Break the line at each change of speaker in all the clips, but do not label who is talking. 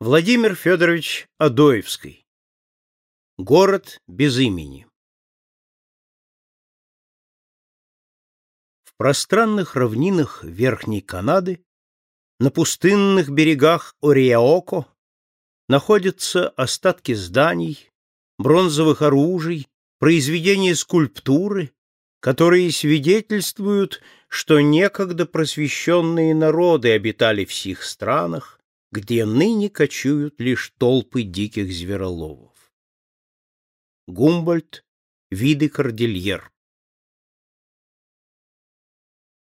Владимир Федорович Адоевский. Город без имени. В пространных равнинах Верхней Канады, на пустынных берегах Ориаоко, находятся остатки зданий, бронзовых оружий, произведения скульптуры, которые свидетельствуют, что некогда просвещенные народы обитали в сих странах, где ныне кочуют лишь толпы диких звероловов. Гумбольд, виды кордильер.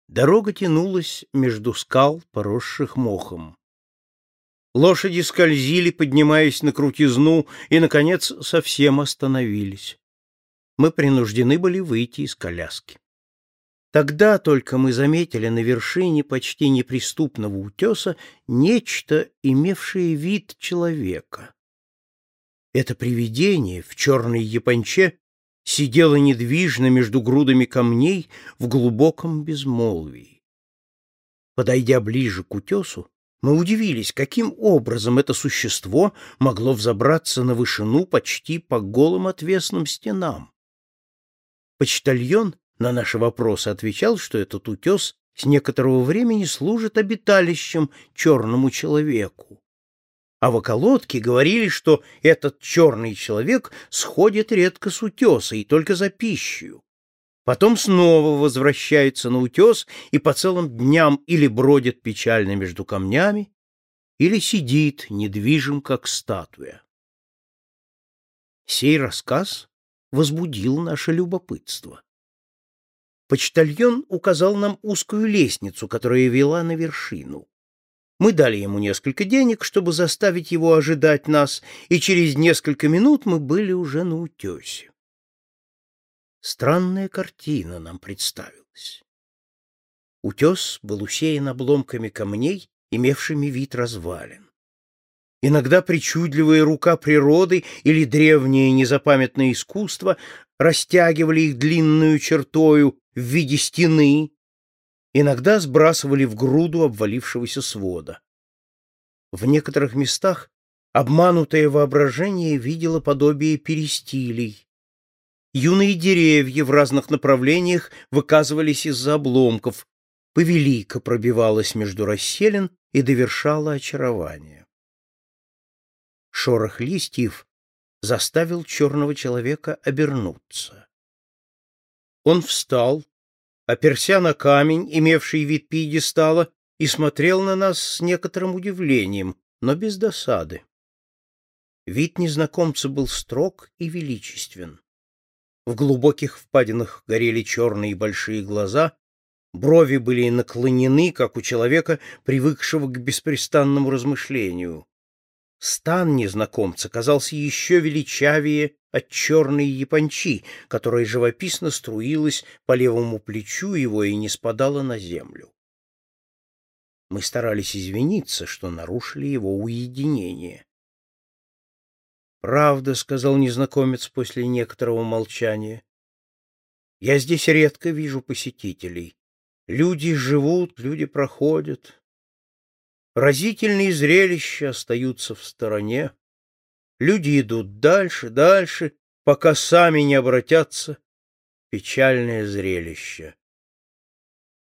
Дорога тянулась между скал, поросших мохом. Лошади скользили, поднимаясь на крутизну, и, наконец, совсем остановились. Мы принуждены были выйти из коляски. Тогда только мы заметили на вершине почти неприступного утеса нечто, имевшее вид человека. Это привидение в черной японче сидело недвижно между грудами камней в глубоком безмолвии. Подойдя ближе к утесу, мы удивились, каким образом это существо могло взобраться на вышину почти по голым отвесным стенам. Почтальон на наши вопросы отвечал, что этот утес с некоторого времени служит обиталищем черному человеку. А в околотке говорили, что этот черный человек сходит редко с утеса и только за пищу. Потом снова возвращается на утес и по целым дням или бродит печально между камнями, или сидит недвижим, как статуя. Сей рассказ возбудил наше любопытство. Почтальон указал нам узкую лестницу, которая вела на вершину. Мы дали ему несколько денег, чтобы заставить его ожидать нас, и через несколько минут мы были уже на утесе. Странная картина нам представилась. Утес был усеян обломками камней, имевшими вид развалин. Иногда причудливая рука природы или древнее незапамятное искусство растягивали их длинную чертою в виде стены, иногда сбрасывали в груду обвалившегося свода. В некоторых местах обманутое воображение видело подобие перистилей. Юные деревья в разных направлениях выказывались из-за обломков, повелика пробивалась между расселен и довершала очарование. Шорох листьев заставил черного человека обернуться. Он встал, оперся на камень, имевший вид пьедестала, и смотрел на нас с некоторым удивлением, но без досады. Вид незнакомца был строг и величествен. В глубоких впадинах горели черные большие глаза, брови были наклонены, как у человека, привыкшего к беспрестанному размышлению. Стан незнакомца казался еще величавее от черной япончи, которая живописно струилась по левому плечу его и не спадала на землю. Мы старались извиниться, что нарушили его уединение. «Правда», — сказал незнакомец после некоторого молчания, — «я здесь редко вижу посетителей. Люди живут, люди проходят. Разительные зрелища остаются в стороне. Люди идут дальше, дальше, пока сами не обратятся. Печальное зрелище.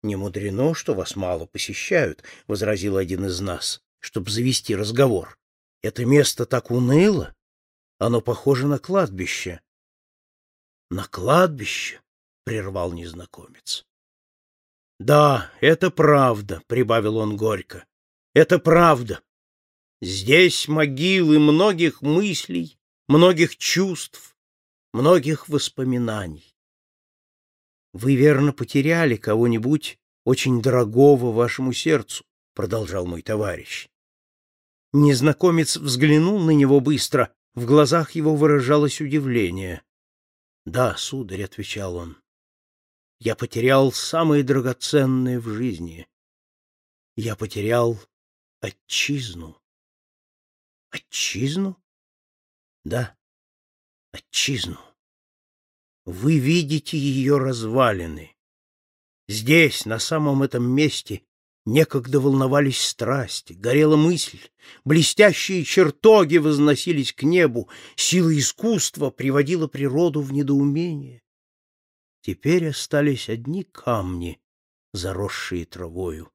Не мудрено, что вас мало посещают, — возразил один из нас, чтобы завести разговор. Это место так уныло. Оно похоже на кладбище. — На кладбище? — прервал незнакомец. — Да, это правда, — прибавил он горько. Это правда. Здесь могилы многих мыслей, многих чувств, многих воспоминаний. Вы верно потеряли кого-нибудь очень дорогого вашему сердцу, продолжал мой товарищ. Незнакомец взглянул на него быстро, в глазах его выражалось удивление. "Да, сударь", отвечал он. "Я потерял самое драгоценное в жизни. Я потерял отчизну. Отчизну? Да, отчизну. Вы видите ее развалины. Здесь, на самом этом месте, Некогда волновались страсти, горела мысль, блестящие чертоги возносились к небу, сила искусства приводила природу в недоумение. Теперь остались одни камни, заросшие травою.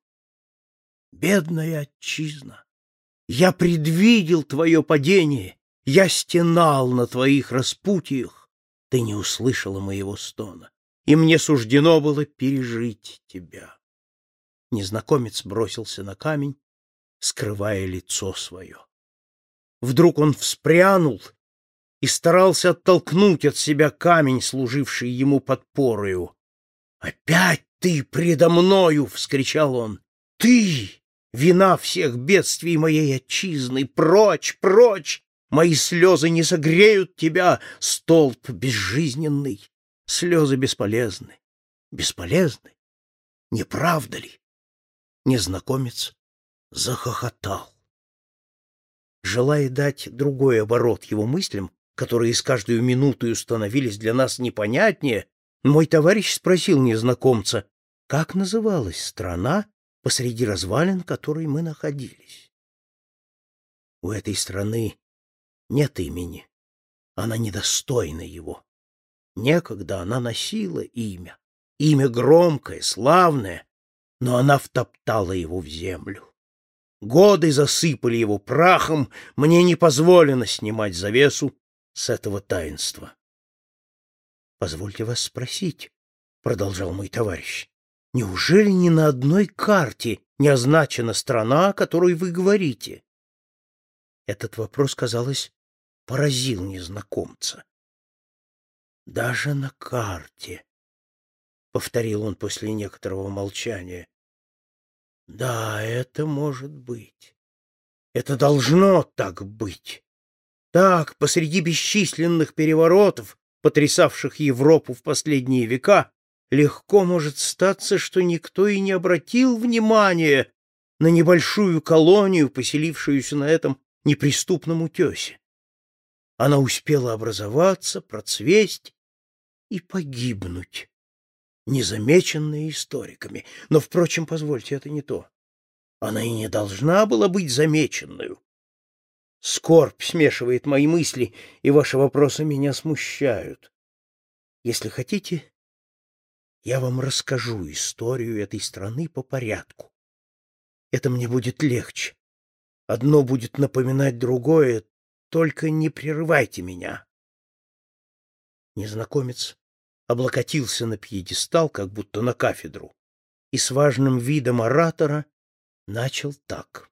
Бедная отчизна! Я предвидел твое падение, я стенал на твоих распутиях, ты не услышала моего стона, и мне суждено было пережить тебя. Незнакомец бросился на камень, скрывая лицо свое. Вдруг он вспрянул и старался оттолкнуть от себя камень, служивший ему подпорою. «Опять ты предо мною!» — вскричал он. «Ты! Вина всех бедствий моей отчизны! Прочь, прочь! Мои слезы не согреют тебя, столб безжизненный! Слезы бесполезны, бесполезны! Не правда ли?» Незнакомец захохотал. Желая дать другой оборот его мыслям, которые с каждую минуту становились для нас непонятнее, мой товарищ спросил незнакомца, как называлась страна, посреди развалин которой мы находились. У этой страны нет имени, она недостойна его. Некогда она носила имя, имя громкое, славное, но она втоптала его в землю. Годы засыпали его прахом, мне не позволено снимать завесу с этого таинства. — Позвольте вас спросить, — продолжал мой товарищ, — неужели ни на одной карте не означена страна, о которой вы говорите? Этот вопрос, казалось, поразил незнакомца. — Даже на карте, — повторил он после некоторого молчания. Да, это может быть. Это должно так быть. Так, посреди бесчисленных переворотов, потрясавших Европу в последние века, легко может статься, что никто и не обратил внимания на небольшую колонию, поселившуюся на этом неприступном утесе. Она успела образоваться, процвесть и погибнуть незамеченная историками. Но, впрочем, позвольте, это не то. Она и не должна была быть замеченной. Скорбь смешивает мои мысли, и ваши вопросы меня смущают. Если хотите, я вам расскажу историю этой страны по порядку. Это мне будет легче. Одно будет напоминать другое, только не прерывайте меня. Незнакомец облокотился на пьедестал, как будто на кафедру, и с важным видом оратора начал так.